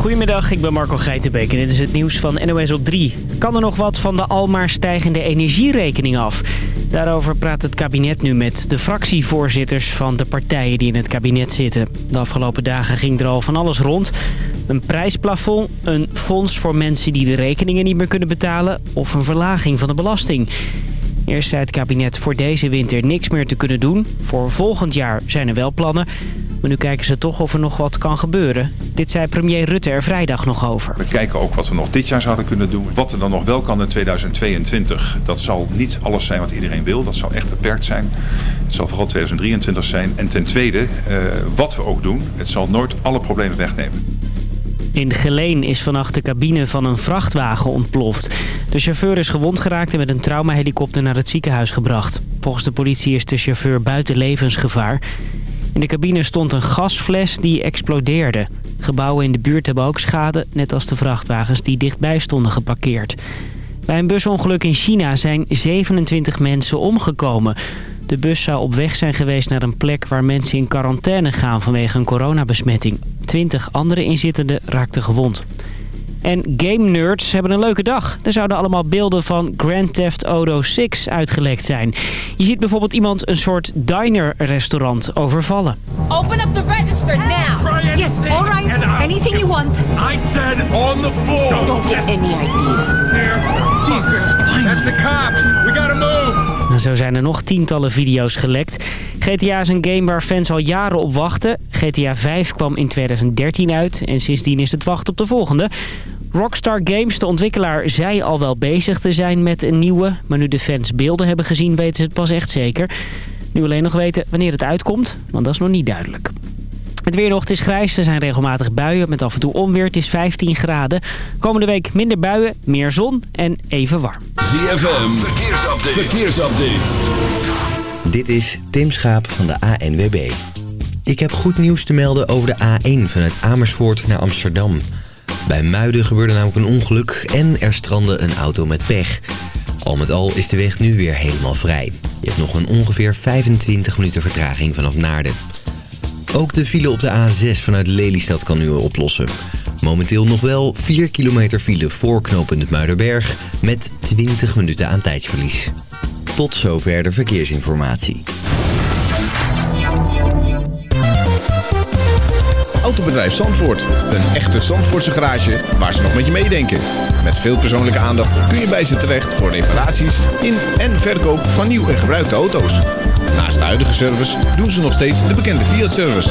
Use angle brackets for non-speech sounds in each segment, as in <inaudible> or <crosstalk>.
Goedemiddag, ik ben Marco Geitenbeek en dit is het nieuws van NOS op 3. Kan er nog wat van de almaar stijgende energierekening af? Daarover praat het kabinet nu met de fractievoorzitters van de partijen die in het kabinet zitten. De afgelopen dagen ging er al van alles rond. Een prijsplafond, een fonds voor mensen die de rekeningen niet meer kunnen betalen... of een verlaging van de belasting. Eerst zei het kabinet voor deze winter niks meer te kunnen doen. Voor volgend jaar zijn er wel plannen. Maar nu kijken ze toch of er nog wat kan gebeuren. Dit zei premier Rutte er vrijdag nog over. We kijken ook wat we nog dit jaar zouden kunnen doen. Wat er dan nog wel kan in 2022. Dat zal niet alles zijn wat iedereen wil. Dat zal echt beperkt zijn. Het zal vooral 2023 zijn. En ten tweede, eh, wat we ook doen, het zal nooit alle problemen wegnemen. In Geleen is vannacht de cabine van een vrachtwagen ontploft. De chauffeur is gewond geraakt en met een traumahelikopter naar het ziekenhuis gebracht. Volgens de politie is de chauffeur buiten levensgevaar. In de cabine stond een gasfles die explodeerde. Gebouwen in de buurt hebben ook schade, net als de vrachtwagens die dichtbij stonden geparkeerd. Bij een busongeluk in China zijn 27 mensen omgekomen. De bus zou op weg zijn geweest naar een plek waar mensen in quarantaine gaan vanwege een coronabesmetting. 20 andere inzittenden raakten gewond. En game nerds hebben een leuke dag. Er zouden allemaal beelden van Grand Theft Auto 6 uitgelekt zijn. Je ziet bijvoorbeeld iemand een soort diner-restaurant overvallen. Open up the register now. Yes, all right. Anything you want. I said on the floor. Don't get any ideas. Jesus, that's the cops. We gotta move. Zo zijn er nog tientallen video's gelekt. GTA is een game waar fans al jaren op wachten. GTA 5 kwam in 2013 uit en sindsdien is het wachten op de volgende. Rockstar Games, de ontwikkelaar, zei al wel bezig te zijn met een nieuwe. Maar nu de fans beelden hebben gezien, weten ze het pas echt zeker. Nu alleen nog weten wanneer het uitkomt, want dat is nog niet duidelijk. Het weer nog, het is grijs, er zijn regelmatig buien met af en toe onweer. Het is 15 graden. Komende week minder buien, meer zon en even warm. ZFM, verkeersupdate. verkeersupdate. Dit is Tim Schaap van de ANWB. Ik heb goed nieuws te melden over de A1 vanuit Amersfoort naar Amsterdam. Bij Muiden gebeurde namelijk een ongeluk en er strandde een auto met pech. Al met al is de weg nu weer helemaal vrij. Je hebt nog een ongeveer 25 minuten vertraging vanaf Naarden. Ook de file op de A6 vanuit Lelystad kan nu oplossen. Momenteel nog wel 4 kilometer file voor knooppunt Muiderberg met 20 minuten aan tijdsverlies. Tot zover de verkeersinformatie. Autobedrijf Zandvoort. Een echte Zandvoortse garage waar ze nog met je meedenken. Met veel persoonlijke aandacht kun je bij ze terecht voor reparaties in en verkoop van nieuw en gebruikte auto's. Naast de huidige service doen ze nog steeds de bekende Fiat-service.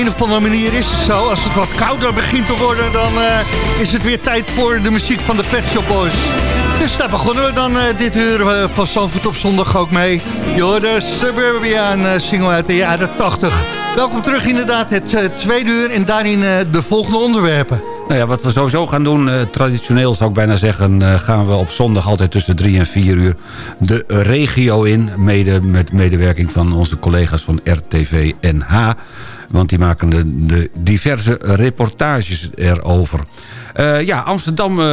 Een, of andere manier is het zo. Als het wat kouder begint te worden, dan eh, is het weer tijd voor de muziek van de Pet Shop Boys. Dus daar begonnen we dan eh, dit uur eh, van Zandvoort op zondag ook mee. Je hoorde Suburbia, een single uit de jaren 80. Welkom terug inderdaad, het tweede uur en daarin de volgende onderwerpen. Nou ja, wat we sowieso gaan doen, traditioneel zou ik bijna zeggen... gaan we op zondag altijd tussen drie en vier uur de regio in. Mede met medewerking van onze collega's van RTV NH. Want die maken de, de diverse reportages erover. Eh, ja, Amsterdam, eh,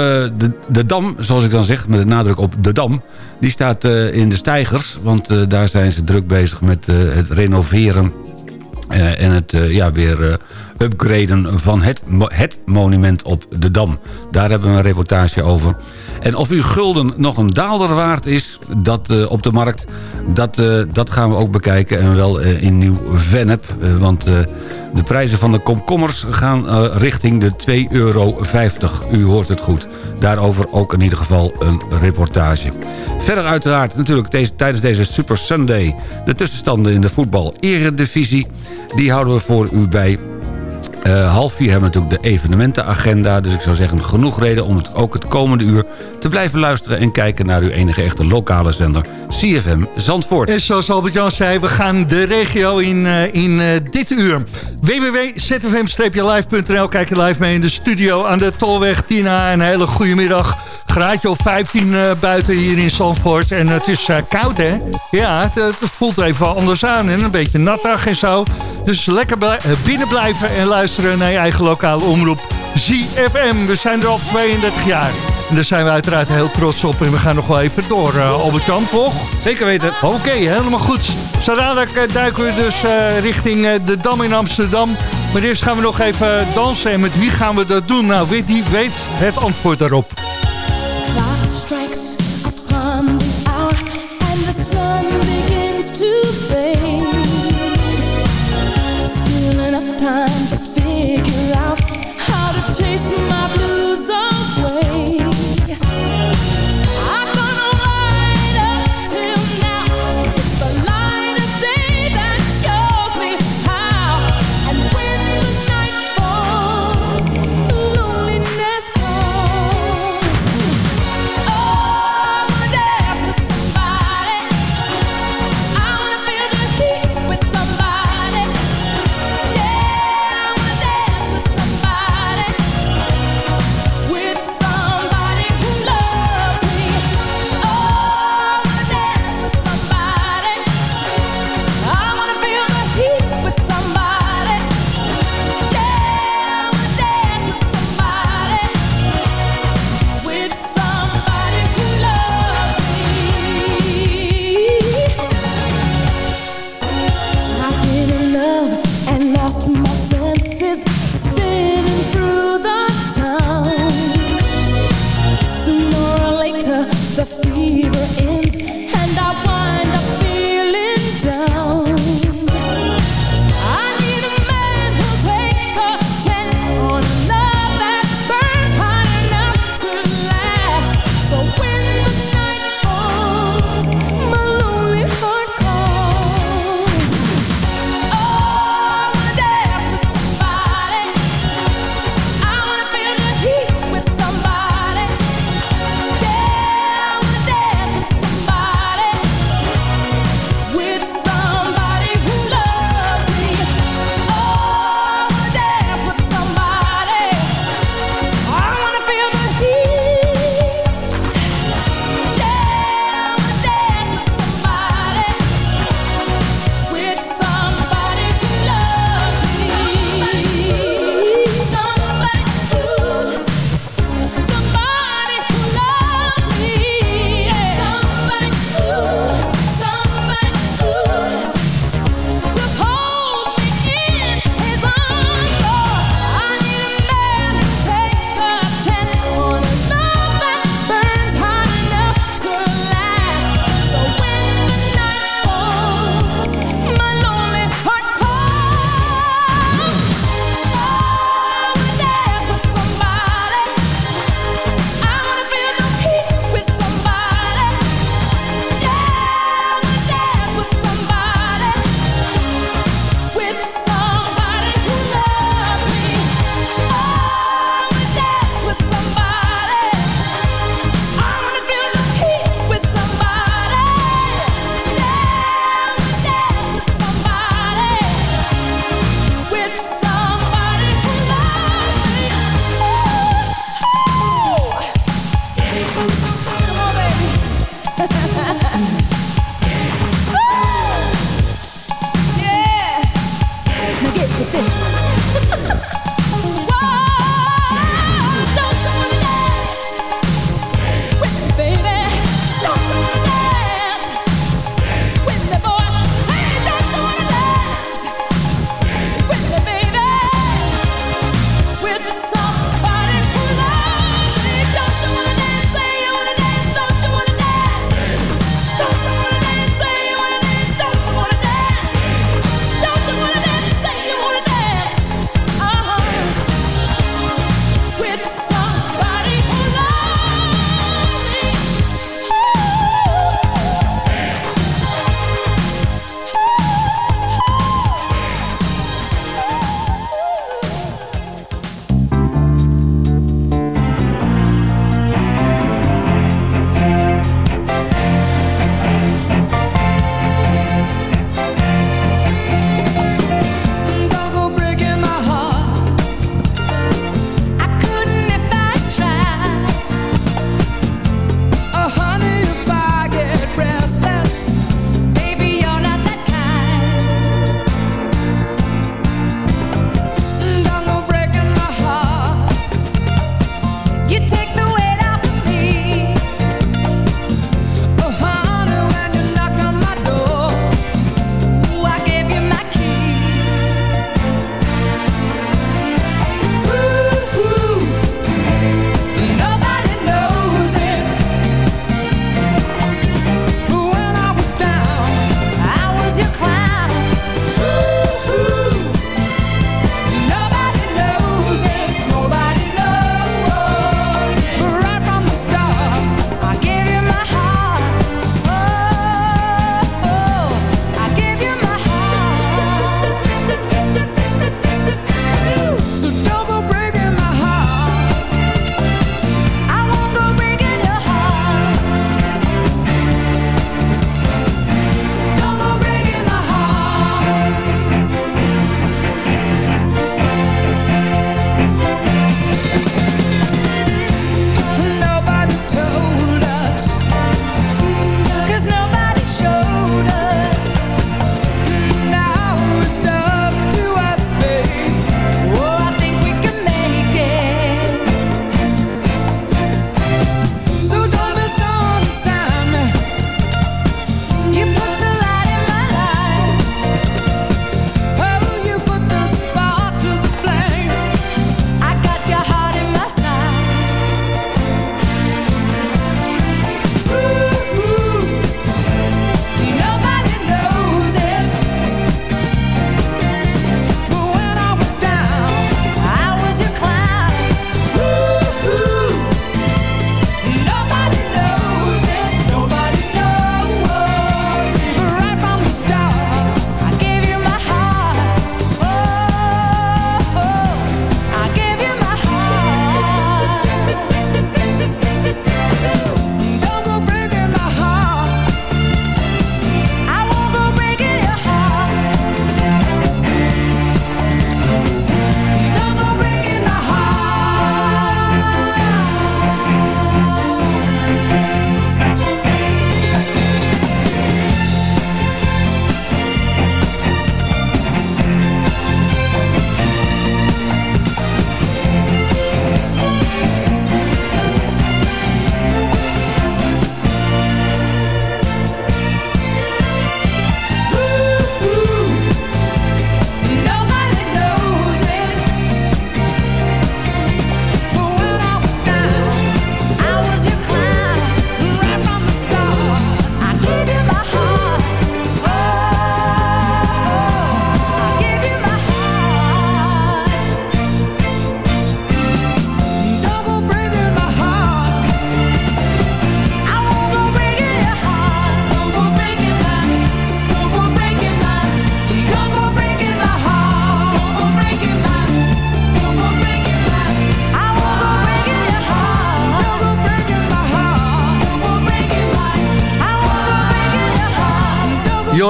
de, Dam, zoals ik dan zeg, met de nadruk op de Dam... die staat eh, in de stijgers, want daar zijn ze druk bezig met het renoveren... en het ja, weer upgraden van het, het monument op de Dam. Daar hebben we een reportage over. En of uw gulden nog een daalder waard is dat, op de markt... Dat, eh, dat gaan we ook bekijken en wel eh, in Nieuw-Vennep. eh, want de prijzen van de komkommers gaan richting de 2,50 euro. U hoort het goed. Daarover ook in ieder geval een reportage. Verder uiteraard natuurlijk deze, tijdens deze Super Sunday... de tussenstanden in de voetbal eredivisie. Die houden we voor u bij eh, half vier hebben we natuurlijk de evenementenagenda. Dus ik zou zeggen genoeg reden om het ook het komende uur te blijven luisteren... en kijken naar uw enige echte lokale zender CFM Zandvoort. En zoals Albert-Jan zei, we gaan de regio in, eh, in eh, dit uur. www.zfm-live.nl Kijk je live mee in de studio aan de Tolweg. Tina, een hele goede middag. Graadje of 15 eh, buiten hier in Zandvoort. En het is eh, koud, hè? Ja, het, het voelt even anders aan. En een beetje nattig en zo. Dus lekker eh, binnen blijven en luisteren naar je eigen lokale omroep. ZFM, we zijn er al 32 jaar. En daar zijn we uiteraard heel trots op. En we gaan nog wel even door, eh, Albert-Jan, toch? Zeker weten. Oké, helemaal goed. Zo dadelijk duiken we dus richting de Dam in Amsterdam. Maar eerst gaan we nog even dansen. En met wie gaan we dat doen? Nou, wie die weet het antwoord daarop.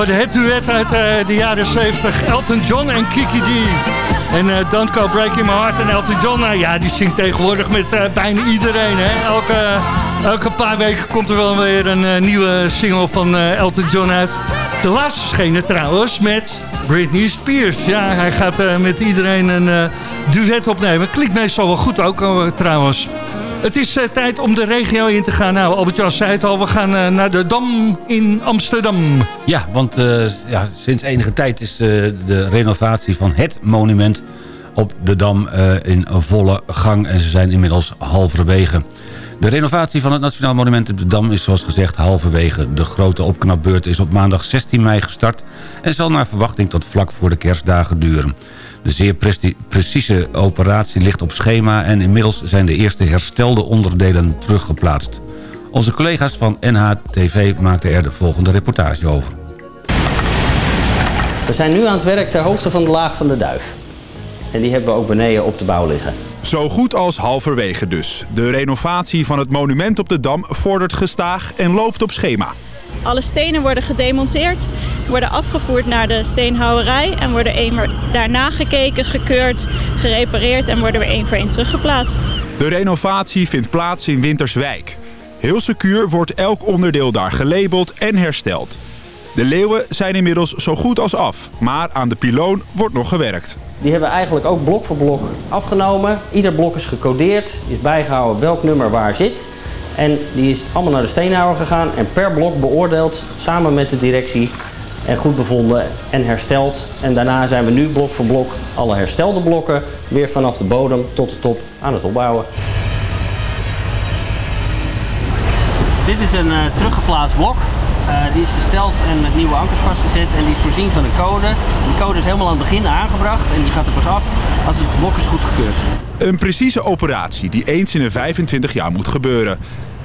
Het duet uit eh, de jaren 70. Elton John en Kiki D. En eh, Don't Go Breaking My Heart en Elton John, nou ja, die zingt tegenwoordig met eh, bijna iedereen. Hè? Elke, elke paar weken komt er wel weer een nieuwe single van Elton John uit. De laatste schenen trouwens met Britney Spears. Ja, hij gaat met iedereen een duet opnemen. Klinkt meestal wel goed ook trouwens. Het is eh, tijd om de regio in te gaan. Nou, Albert-Jan zei het al, we gaan eh, naar de Dam in Amsterdam. Ja, want eh, ja, sinds enige tijd is de renovatie van het monument op de Dam in volle gang. En ze zijn inmiddels halverwege. De renovatie van het Nationaal Monument op de Dam is zoals gezegd halverwege. De grote opknapbeurt is op maandag 16 mei gestart... en zal naar verwachting tot vlak voor de kerstdagen duren. De zeer precieze operatie ligt op schema... en inmiddels zijn de eerste herstelde onderdelen teruggeplaatst. Onze collega's van NHTV maakten er de volgende reportage over. We zijn nu aan het werk ter hoogte van de laag van de duif. En die hebben we ook beneden op de bouw liggen. Zo goed als halverwege dus. De renovatie van het monument op de Dam vordert gestaag en loopt op schema. Alle stenen worden gedemonteerd, worden afgevoerd naar de steenhouwerij en worden een, daarna gekeken, gekeurd, gerepareerd en worden weer één voor één teruggeplaatst. De renovatie vindt plaats in Winterswijk. Heel secuur wordt elk onderdeel daar gelabeld en hersteld. De leeuwen zijn inmiddels zo goed als af, maar aan de piloon wordt nog gewerkt. Die hebben we eigenlijk ook blok voor blok afgenomen. Ieder blok is gecodeerd, is bijgehouden welk nummer waar zit. En die is allemaal naar de steenhouwer gegaan en per blok beoordeeld samen met de directie. En goed bevonden en hersteld. En daarna zijn we nu blok voor blok alle herstelde blokken weer vanaf de bodem tot de top aan het opbouwen. Dit is een eh, teruggeplaatst blok. Eh, die is gesteld en met nieuwe ankers vastgezet en die is voorzien van een code. Die code is helemaal aan het begin aangebracht en die gaat er pas af als het blok is goedgekeurd. Een precieze operatie die eens in de 25 jaar moet gebeuren.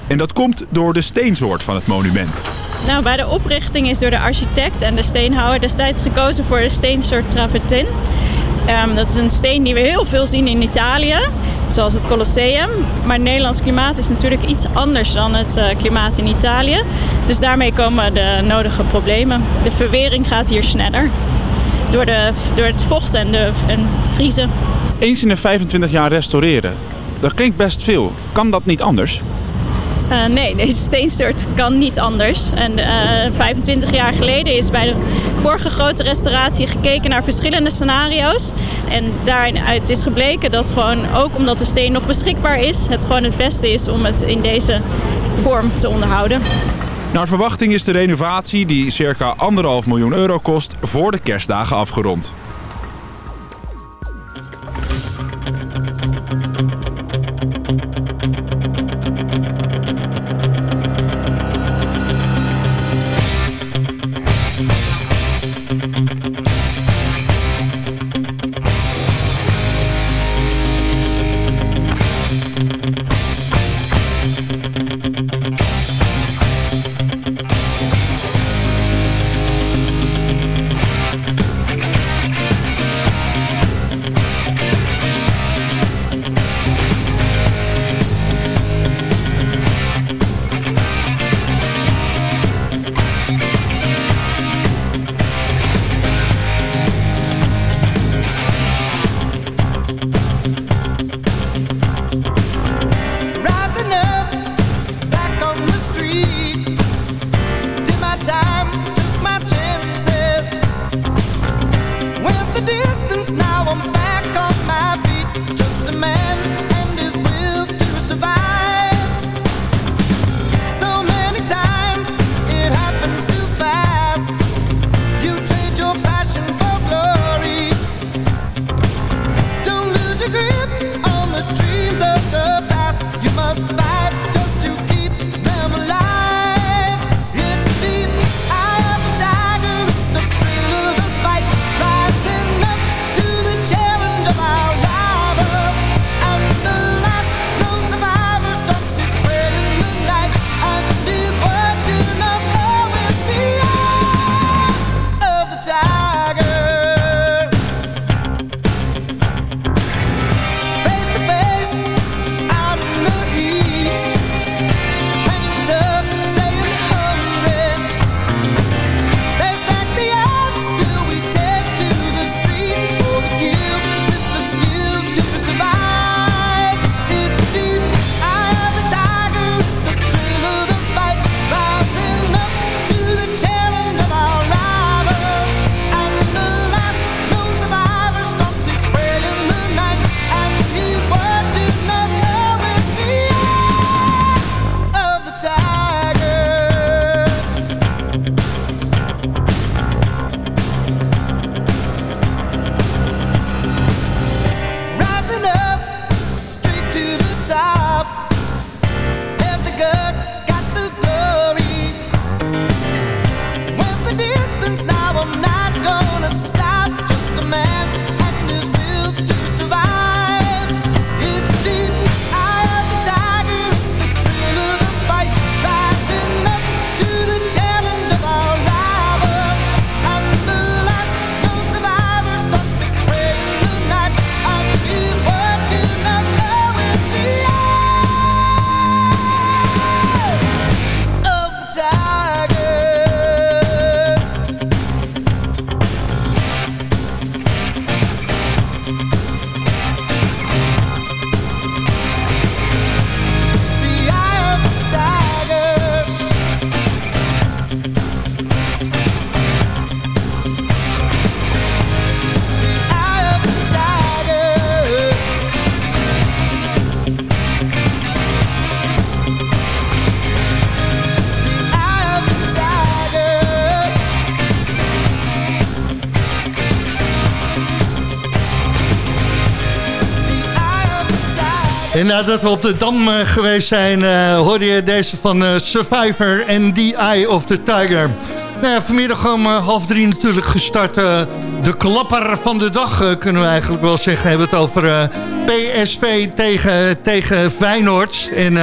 En dat komt door de steensoort van het monument. Nou, bij de oprichting is door de architect en de steenhouwer destijds gekozen voor de steensoort travertin. Ehm, dat is een steen die we heel veel zien in Italië, zoals het Colosseum. Maar het Nederlands klimaat is natuurlijk iets anders dan het eh, klimaat in Italië. Dus daarmee komen de nodige problemen. De verwering gaat hier sneller door, de, door het vocht en, de, en vriezen. Eens in de 25 jaar restaureren. Dat klinkt best veel. Kan dat niet anders? Eh, nee, <laughs> deze steensoort kan niet anders. En eh, 25 jaar geleden is bij de vorige grote restauratie gekeken naar verschillende scenario's. En daaruit is gebleken dat gewoon, ook omdat de steen nog beschikbaar is, het gewoon het beste is om het in deze vorm te onderhouden. Naar verwachting is de renovatie, die circa 1,5 miljoen euro kost, voor de kerstdagen afgerond. Nadat we op de Dam eh, geweest zijn, eh, hoorde je deze van eh, Survivor en The Eye of the Tiger. Nou vanmiddag om half drie natuurlijk gestart. de klapper van de dag, kunnen we eigenlijk wel zeggen. We hebben het over PSV tegen, tegen Feyenoord. En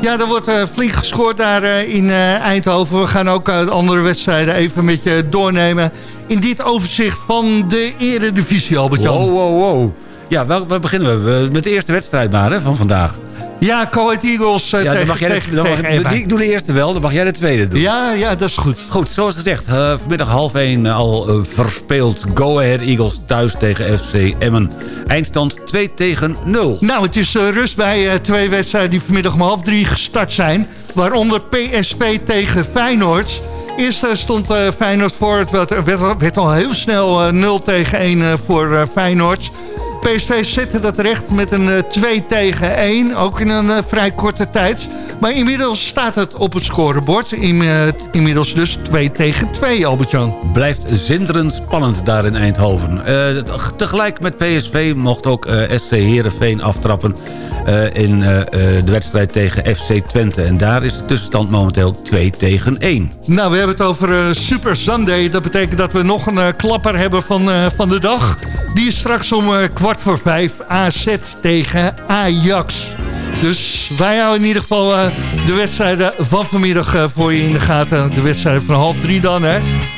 ja, er wordt flink gescoord daar in Eindhoven. We gaan ook de andere wedstrijden even met je doornemen. In dit overzicht van de eredivisie, Albert-Jan. Wow, wow, wow. Ja, waar, waar beginnen we? Met de eerste wedstrijd maar hè, van vandaag. Ja, Coed Eagles eh, Ja, dan tegen, mag jij de, tegen, dan mag- tegen Eva. ik doe de eerste wel, dan mag jij de tweede doen. Ja, ja, dat is goed. Goed, zoals gezegd, eh, vanmiddag half één al eh, verspeeld Go Ahead Eagles thuis tegen FC Emmen. Eindstand 2 tegen 0. Nou, het is rust bij twee wedstrijden die vanmiddag om half drie gestart zijn. Waaronder PSV tegen Feyenoord. Eerst stond Feyenoord voor. Het werd, werd, werd al heel snel eh, 0 tegen 1 eh, voor Feyenoord. PSV zette dat recht met een eh, 2 tegen 1. Ook in een eh, vrij korte tijd. Maar inmiddels staat het op het scorebord. In, eh, inmiddels dus 2 tegen 2, Albert-Jan. Blijft zinderend spannend daar in Eindhoven. Eh, tegelijk met PSV mocht ook eh, SC Heerenveen aftrappen... eh, in eh, eh, de wedstrijd tegen FC Twente. En daar is de tussenstand momenteel 2 tegen 1. Nou, we hebben het over eh, Super Sunday. Dat betekent dat we nog een eh, klapper hebben van, eh, van de dag. Die is straks om eh, kwart voor vijf AZ tegen Ajax. Dus wij houden in ieder geval eh, de wedstrijden van vanmiddag eh, voor je in de gaten. De wedstrijden van half drie dan, hè.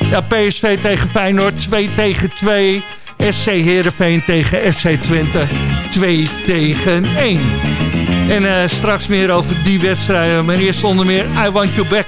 Ja, PSV tegen Feyenoord, 2 tegen 2. SC Heerenveen tegen FC Twente, 2 tegen 1. En eh, straks meer over die wedstrijden. Maar eerst onder meer I Want You Back.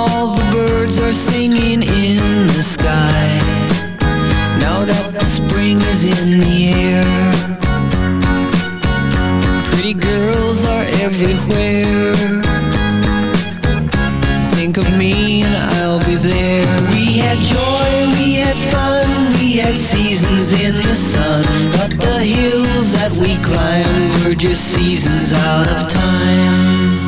All the birds are singing in the sky. Now that the spring is in the air. Pretty girls are everywhere. Think of me and I'll be there. We had joy, we had fun, we had seasons in the sun. But the hills that we climbed were just seasons out of time.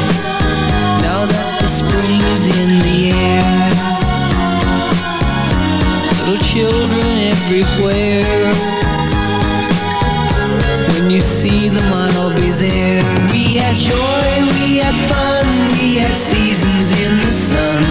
In the air. Little children everywhere. When you see them, I'll be there. We had joy, we had fun, we had seasons in the sun.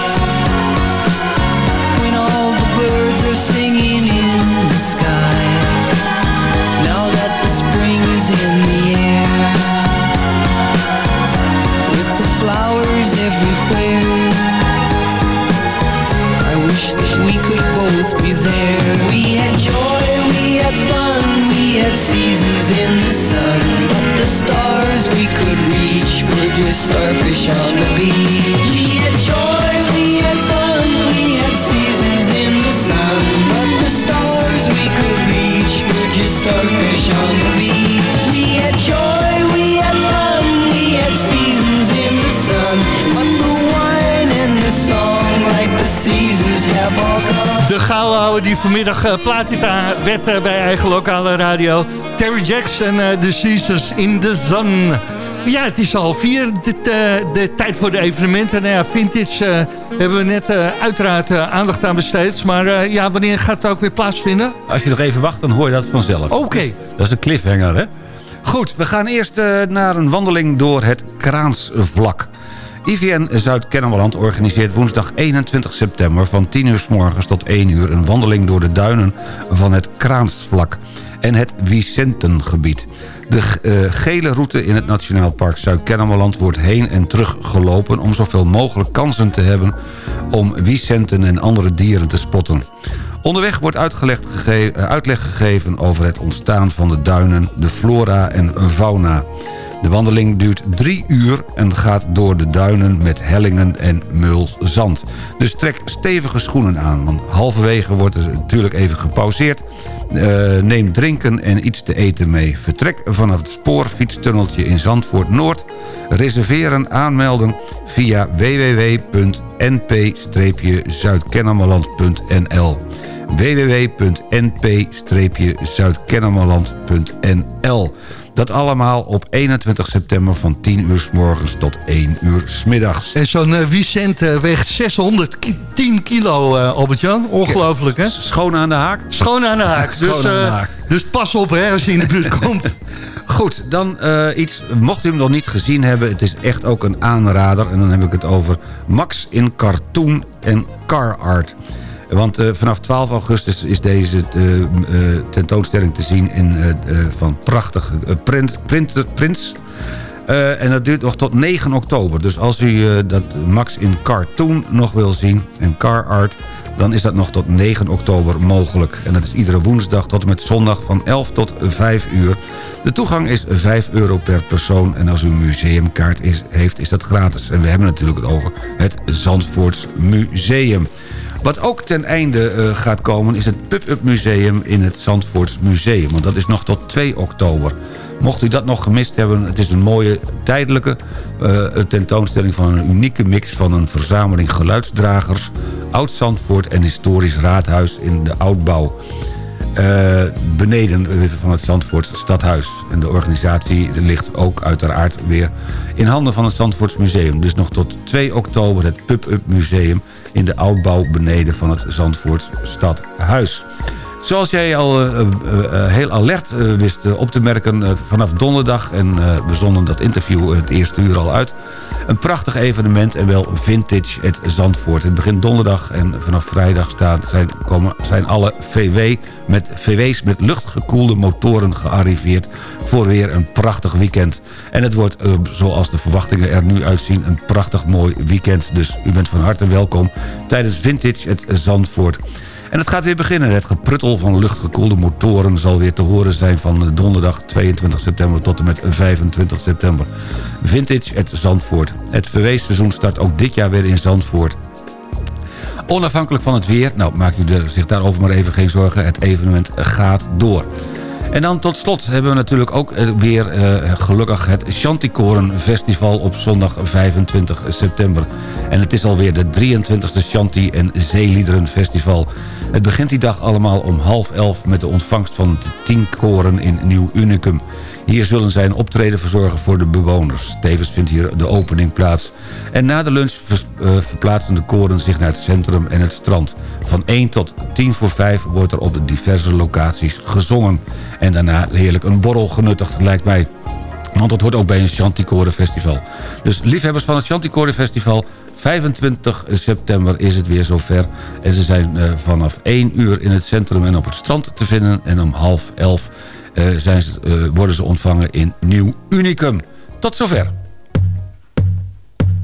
In the sun. But the stars we could reach were just starfish on the beach. We had joy, we had fun, we had seasons in the sun. But the stars we could reach were just starfish on the beach. We had joy, we had fun, we had seasons in the sun. But the wine and the song, like the seasons, have all gone. De gouden die vanmiddag uh, plaatita werd uh, bij eigen lokale radio. Terry Jacks en uh, The Seasons in the Sun. Ja, het is al vier, dit, uh, de tijd voor de evenementen. Nou ja, Vintage uh, hebben we net uh, uiteraard aandacht aan besteed. Maar ja, wanneer gaat het ook weer plaatsvinden? Als je nog even wacht, dan hoor je dat vanzelf. Oké. Okay. Dat is een cliffhanger, hè? Goed, we gaan eerst naar een wandeling door het Kraansvlak. IVN Zuid-Kennemerland organiseert woensdag 21 september... van 10 uur s morgens tot 1 uur een wandeling door de duinen van het Kraansvlak... en het Vicentengebied. De uh, gele route in het Nationaal Park Zuid-Kennemerland wordt heen en terug gelopen... om zoveel mogelijk kansen te hebben om Vicenten en andere dieren te spotten. Onderweg wordt uitgelegd gege uitleg gegeven over het ontstaan van de duinen, de flora en fauna. De wandeling duurt drie uur en gaat door de duinen met hellingen en meulzand. Dus trek stevige schoenen aan, want halverwege wordt er natuurlijk even gepauzeerd. Uh, neem drinken en iets te eten mee. Vertrek vanaf het spoorfietstunneltje in Zandvoort Noord. Reserveren, aanmelden via www.np-zuidkennemerland.nl www.np-zuidkennemerland.nl dat allemaal op 21 september van 10 uur s morgens tot 1 uur s middags. En zo'n uh, Vicent uh, weegt 610 kilo, uh, Albert-Jan. Ongelooflijk, hè? Schoon aan de haak? Schoon aan de haak. <laughs> Dus, aan de haak. dus pas op hè, als je in de buurt <laughs> komt. Goed, dan iets, mocht u hem nog niet gezien hebben... het is echt ook een aanrader. En dan heb ik het over Max in Cartoon en Car Art. Want eh, vanaf 12 augustus is deze eh, eh, tentoonstelling te zien in, van prachtig print, print, prints. En dat duurt nog tot 9 oktober. Dus als u dat Max in cartoon nog wil zien en car art... dan is dat nog tot 9 oktober mogelijk. En dat is iedere woensdag tot en met zondag van 11 tot 5 uur. De toegang is 5 euro per persoon. En als u een museumkaart is, heeft, is dat gratis. En we hebben natuurlijk het over het Zandvoorts Museum. Wat ook ten einde eh, gaat komen is het Pub-Up Museum in het Zandvoorts Museum. Want dat is nog tot 2 oktober. Mocht u dat nog gemist hebben, het is een mooie tijdelijke eh, tentoonstelling van een unieke mix van een verzameling geluidsdragers, Oud-Zandvoort en historisch raadhuis in de oudbouw. Eh, beneden van het Zandvoorts stadhuis. En de organisatie ligt ook uiteraard weer in handen van het Zandvoorts Museum. Dus nog tot 2 oktober het Pub-Up Museum in de oudbouw beneden van het Zandvoorts stadhuis. Zoals jij al eh, eh, heel alert wist op te merken vanaf donderdag... en we zonden dat interview het eerste uur al uit... een prachtig evenement en wel Vintage het Zandvoort. Het begint donderdag en vanaf vrijdag staan, zijn, komen, zijn alle VW met, VW's met luchtgekoelde motoren gearriveerd... voor weer een prachtig weekend. En het wordt, eh, zoals de verwachtingen er nu uitzien... een prachtig mooi weekend. Dus u bent van harte welkom tijdens Vintage het Zandvoort. En het gaat weer beginnen. Het gepruttel van luchtgekoelde motoren zal weer te horen zijn van donderdag 22 september tot en met 25 september. Vintage het Zandvoort. Het VW-seizoen start ook dit jaar weer in Zandvoort. Onafhankelijk van het weer, nou maak u zich daarover maar even geen zorgen. Het evenement gaat door. En dan tot slot hebben we natuurlijk ook eh, weer eh, gelukkig het Chanticoren Festival op zondag 25 september. En het is alweer de 23e Chanti en Zeeliederen Festival. Het begint die dag allemaal om half elf met de ontvangst van de tien koren in Nieuw Unicum. Hier zullen zij een optreden verzorgen voor de bewoners. Tevens vindt hier de opening plaats. En na de lunch eh, verplaatsen de koren zich naar het centrum en het strand. Van 1 tot 10 voor 5 wordt er op de diverse locaties gezongen. En daarna heerlijk een borrel genuttigd, lijkt mij. Want dat hoort ook bij een Chanticoren Festival. Dus liefhebbers van het Chanticoren Festival... 25 september is het weer zover. En ze zijn eh, vanaf 1 uur in het centrum en op het strand te vinden. En om half 11 eh, zijn ze, eh, worden ze ontvangen in Nieuw Unicum. Tot zover.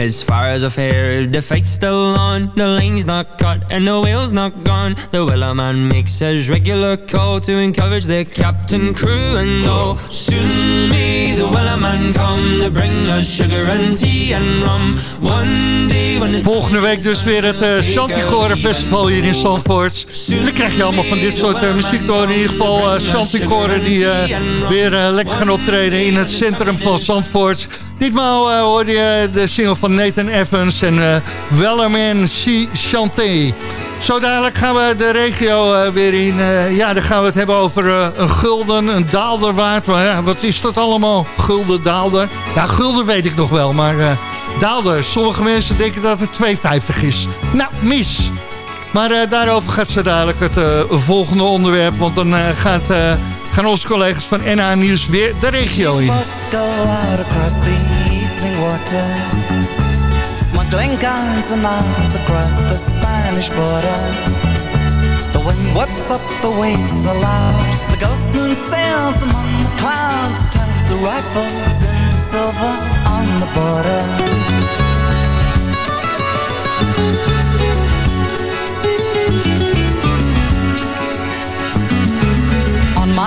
as far as I've heard, the fight's still on The line's not cut and the whale's not gone The wellerman makes his regular call To encourage the captain, crew and all Soon may the the wellerman come to bring us sugar and tea and rum. One day when it's Volgende week dus weer het uh, Festival hier in Zandvoort. En dan krijg je allemaal van dit soort uh, muziek door. In ieder geval uh, Chanticore die uh, weer lekker gaan optreden in het centrum van Zandvoort. Ditmaal uh, hoorde je de single van Nathan Evans en uh, Wellerman C. Chanté. Zo dadelijk gaan we de regio uh, weer in. Ja, dan gaan we het hebben over een gulden, een daalderwaard. Wat is dat allemaal? Gulden, daalder. Ja, gulden weet ik nog wel, maar daalder. Sommige mensen denken dat het 2,50 is. Nou, mis. Maar daarover gaat zo dadelijk het volgende onderwerp. Want dan gaat, gaan onze collega's van NA Nieuws weer de regio in. Smuggling guns and arms across the Spanish border. The wind whips up the waves aloud. The ghost moon sails among the clouds. Turns the rifles into silver on the border.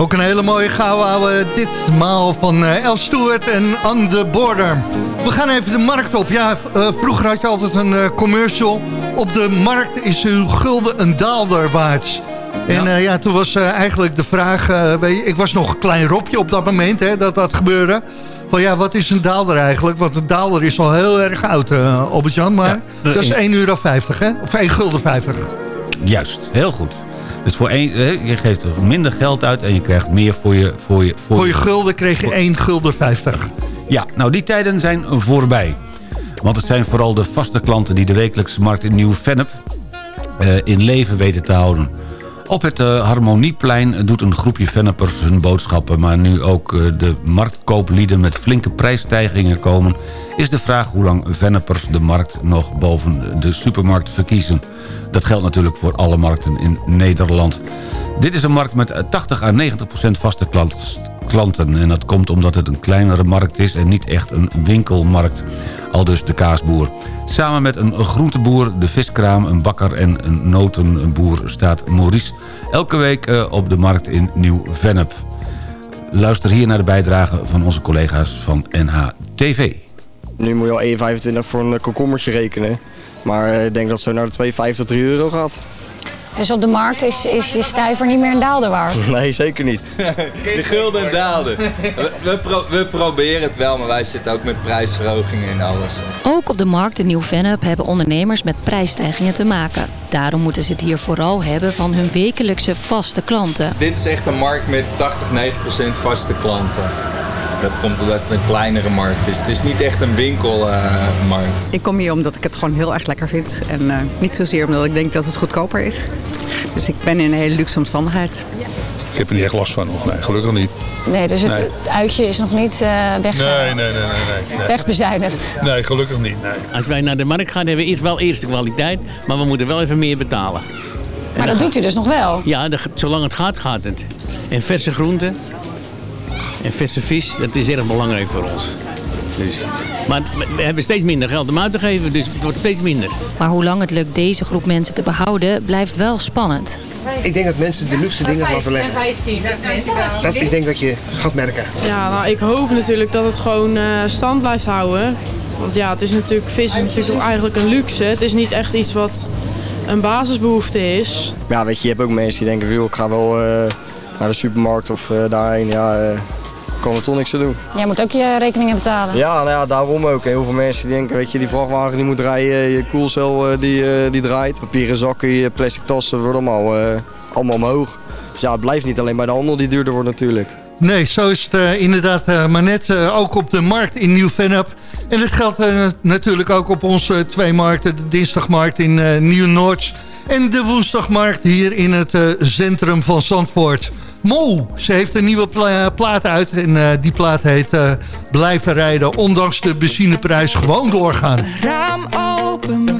Ook een hele mooie gouden ouwe ditmaal van El Stewart en On The Border. We gaan even de markt op. Ja, uh, vroeger had je altijd een uh, commercial. Op de markt is uw gulden een daalder waard. Ja. En uh, ja, toen was uh, eigenlijk de vraag... Uh, weet je, ik was nog een klein ropje op dat moment hè, dat dat gebeurde. Van ja, wat is een daalder eigenlijk? Want een daalder is al heel erg oud, uh, Albert-Jan. Maar ja, dat is 1,50 euro, hè? Of 1 gulden 50. Juist, heel goed. Dus voor één, je geeft minder geld uit en je krijgt meer voor je... Voor je, voor, voor je gulden kreeg je 1 gulden 50. Ja, nou die tijden zijn voorbij. Want het zijn vooral de vaste klanten die de wekelijkse markt in Nieuw-Vennep... Uh, in leven weten te houden. Op het uh, Harmonieplein doet een groepje Venneppers hun boodschappen... maar nu ook uh, de marktkooplieden met flinke prijsstijgingen komen... is de vraag hoe lang Venneppers de markt nog boven de supermarkt verkiezen. Dat geldt natuurlijk voor alle markten in Nederland. Dit is een markt met 80 à 90 procent vaste klanten. En dat komt omdat het een kleinere markt is en niet echt een winkelmarkt. Al dus de kaasboer. Samen met een groenteboer, de viskraam, een bakker en een notenboer staat Maurice... elke week uh, op de markt in Nieuw-Vennep. Luister hier naar de bijdrage van onze collega's van NHTV. Nu moet je al 1,25 voor een komkommertje rekenen. Maar ik denk dat zo naar de 2,50, 3 euro gaat. Dus op de markt is, is je stuiver niet meer een daalder waard. <laughs> Nee, zeker niet. <laughs> De gulden daalde. We, we, pro- we proberen het wel, maar wij zitten ook met prijsverhogingen en alles. Ook op de markt in Nieuw-Vennep hebben ondernemers met prijsstijgingen te maken. Daarom moeten ze het hier vooral hebben van hun wekelijkse vaste klanten. Dit is echt een markt met 80, 90 procent vaste klanten. Dat komt omdat het een kleinere markt is. Het is niet echt een winkelmarkt. Ik kom hier omdat ik het gewoon heel erg lekker vind. En eh, niet zozeer omdat ik denk dat het goedkoper is. Dus ik ben in een hele luxe omstandigheid. Ik heb er niet echt last van. Nee, gelukkig niet. Nee, dus het, Nee. het uitje is nog niet eh weg, Nee, nee, nee, nee. wegbezuinigd. Nee, gelukkig niet. Nee. Als wij naar de markt gaan, hebben we eerst wel eerste kwaliteit, maar we moeten wel even meer betalen. En Maar dat doet u dus nog wel? Ja, zolang het gaat, gaat het. En verse groenten en verse vis, dat is erg belangrijk voor ons. Dus, maar we hebben steeds minder geld om uit te geven, dus het wordt steeds minder. Maar hoe lang het lukt deze groep mensen te behouden, blijft wel spannend. Ik denk dat mensen de luxe dingen gaan verleggen. 15, 20. Dat is denk ik dat je gaat merken. Ja, nou, ik hoop natuurlijk dat het gewoon eh, stand blijft houden. Want ja, het is natuurlijk, vis is natuurlijk ook eigenlijk een luxe. Het is niet echt iets wat een basisbehoefte is. Ja, weet je, je hebt ook mensen die denken, "Joh, ik ga wel eh, naar de supermarkt of eh, daarheen. Ja, eh kan er toch niks te doen. Jij moet ook je rekeningen betalen. Ja, nou ja, daarom ook. Heel veel mensen die denken, weet je, die vrachtwagen die moet rijden, je koelcel eh, die, eh, die draait. Papieren zakken, je plastic tassen worden allemaal, eh, allemaal omhoog. Dus ja, het blijft niet alleen bij de handel die duurder wordt natuurlijk. Nee, zo is het eh, inderdaad eh, maar net eh, ook op de markt in Nieuw-Vennep. En het geldt eh, natuurlijk ook op onze twee markten. De dinsdagmarkt in eh, Nieuw-Noords en de woensdagmarkt hier in het eh, centrum van Zandvoort. Mo, ze heeft een nieuwe pla- plaat uit en eh, die plaat heet eh, Blijven rijden, ondanks de benzineprijs gewoon doorgaan. Raam open,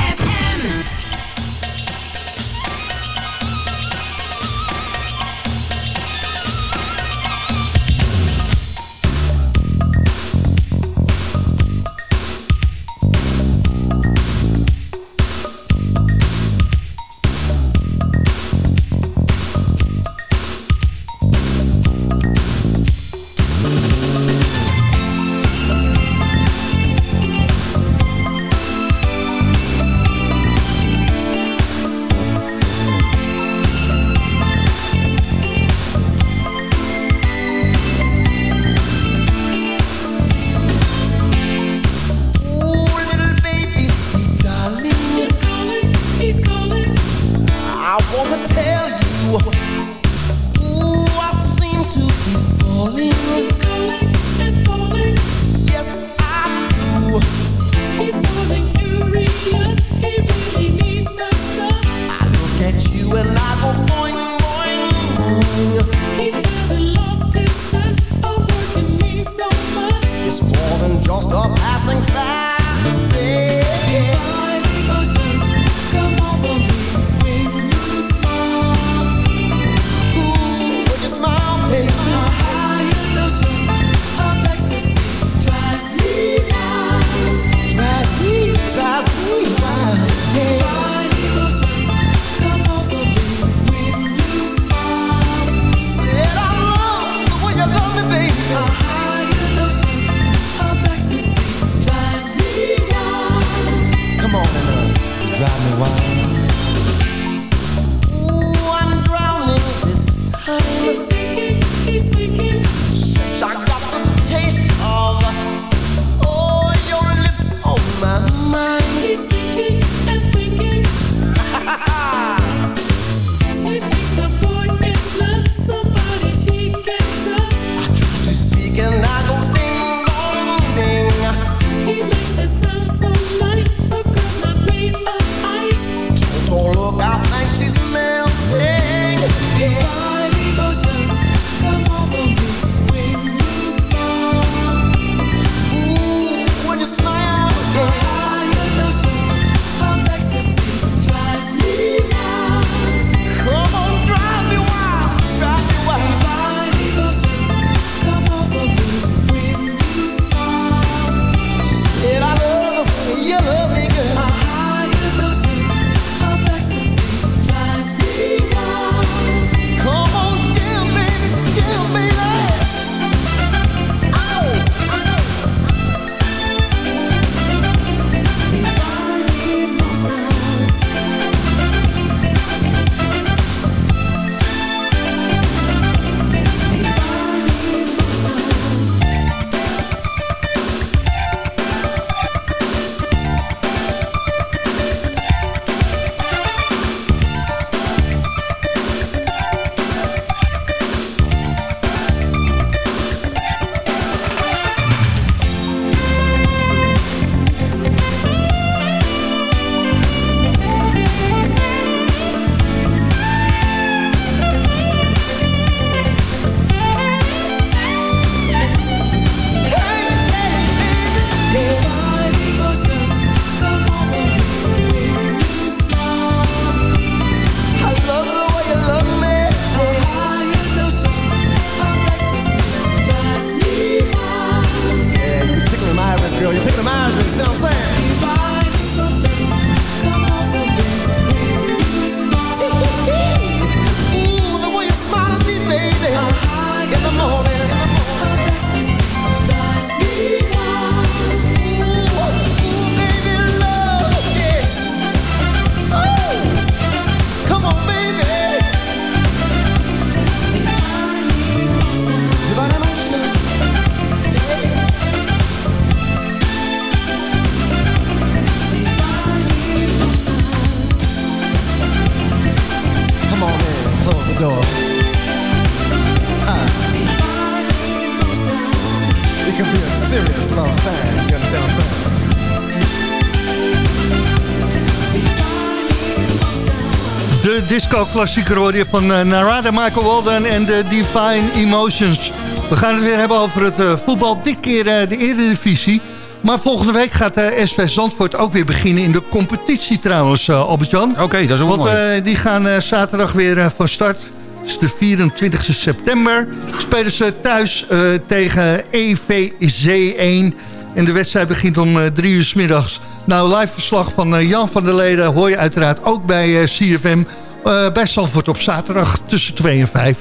De disco-klassieker hoor van eh, Narada Michael Walden en de Divine Emotions. We gaan het weer hebben over het eh, voetbal. Dit keer eh, de Eredivisie. Maar volgende week gaat SV Zandvoort ook weer beginnen in de competitie trouwens, Albert-Jan. Oké, dat is ook Want, mooi. Die gaan zaterdag weer van start. Het is de 24 september. Spelen ze thuis tegen EVZ1. En de wedstrijd begint om drie uur s middags. Nou, live verslag van eh, Jan van der Leden hoor je uiteraard ook bij eh, CFM. Eh, bij Salford op zaterdag tussen 2 en 5.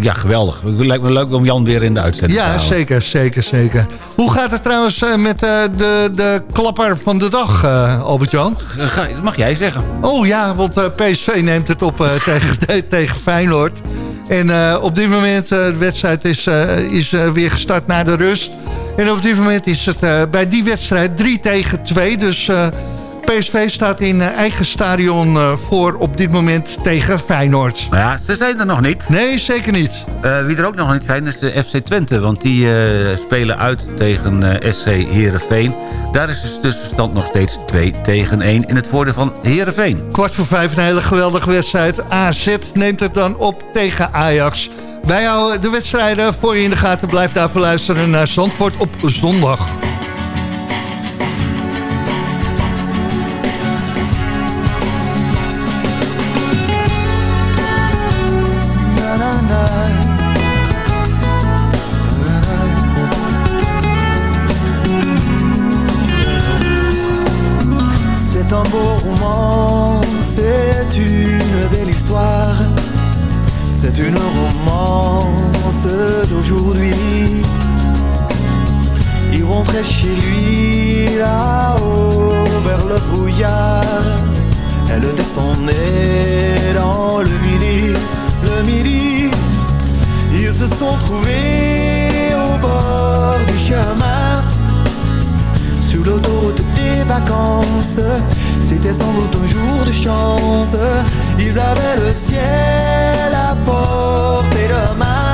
Ja, geweldig. Het lijkt me leuk om Jan weer in de uitzending ja, te houden. Ja, zeker, zeker, zeker. Hoe gaat het trouwens met de, de klapper van de dag, uh, Albert-Jan? Dat mag jij zeggen. Oh ja, want PSV neemt het op <laughs> tegen, tegen Feyenoord. En op dit moment, de wedstrijd is, is weer gestart na de rust... En op dit moment is het eh, bij die wedstrijd 3 tegen 2. Dus eh, PSV staat in eh, eigen stadion voor op dit moment tegen Feyenoord. Ja, ze zijn er nog niet. Nee, zeker niet. wie er ook nog niet zijn is de FC Twente. Want die spelen uit tegen SC Heerenveen. Daar is de tussenstand nog steeds 2 tegen 1 in het voordeel van Heerenveen. Kwart voor vijf, een hele geweldige wedstrijd. AZ neemt het dan op tegen Ajax. Wij houden de wedstrijden voor je in de gaten. Blijf daarvoor luisteren naar Zandvoort op zondag. D'aujourd'hui. Il rentrait chez lui là-haut vers le brouillard, elle descendait dans le midi, le midi. Ils se sont trouvés au bord du chemin sur l'autoroute des vacances. C'était sans doute un jour de chance. Ils avaient le ciel à portée de main.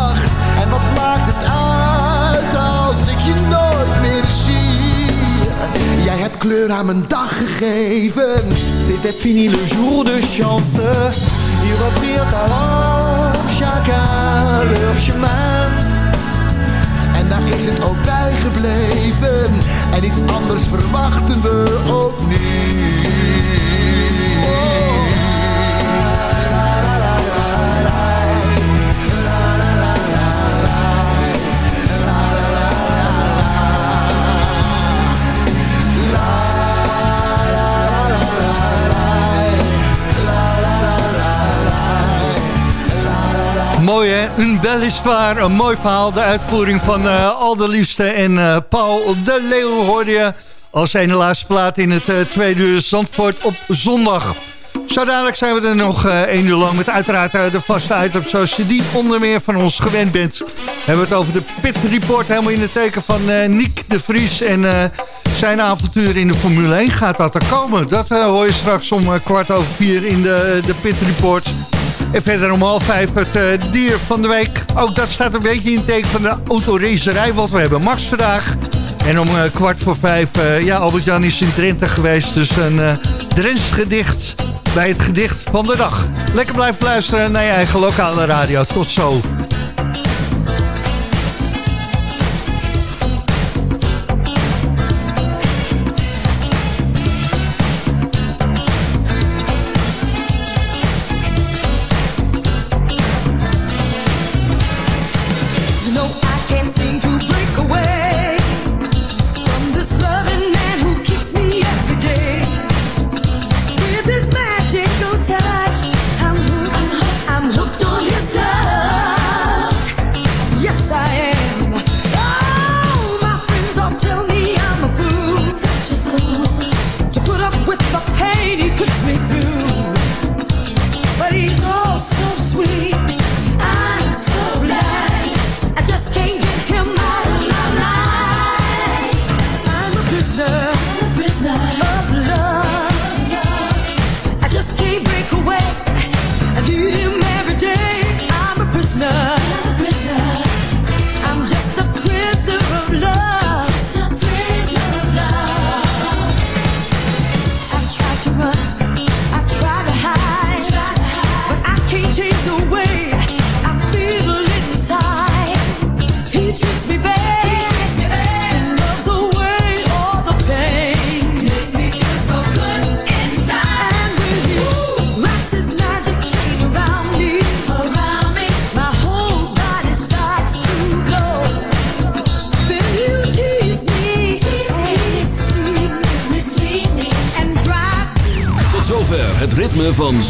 Jij hebt kleur aan mijn dag gegeven. C'était fini le jour de chance. Ils reprirent alors chacun leur chemin. En daar is het ook bij gebleven. En iets anders verwachten we ook Mooi een weliswaar een mooi verhaal. De uitvoering van eh Al de Liefste en eh, Paul de Leeuw hoorde je als ene laatste plaat in het eh, tweede uur Zandvoort op zondag. Zo dadelijk zijn we er nog eh, één uur lang met uiteraard eh, de vaste items zoals je die onder meer van ons gewend bent. We hebben het over de Pit Report helemaal in het teken van eh Niek de Vries en eh, zijn avontuur in de Formule 1 gaat dat er komen. Dat eh, hoor je straks om eh, kwart over vier in de, de Pit Report. En verder om half vijf het eh, dier van de week. Ook dat staat een beetje in het teken van de autoracerij. Want we hebben Max vandaag. En om eh, kwart voor vijf, eh, ja, Albert-Jan is in Drenthe geweest. Dus een uh, Drents gedicht bij het gedicht van de dag. Lekker blijven luisteren naar je eigen lokale radio. Tot zo.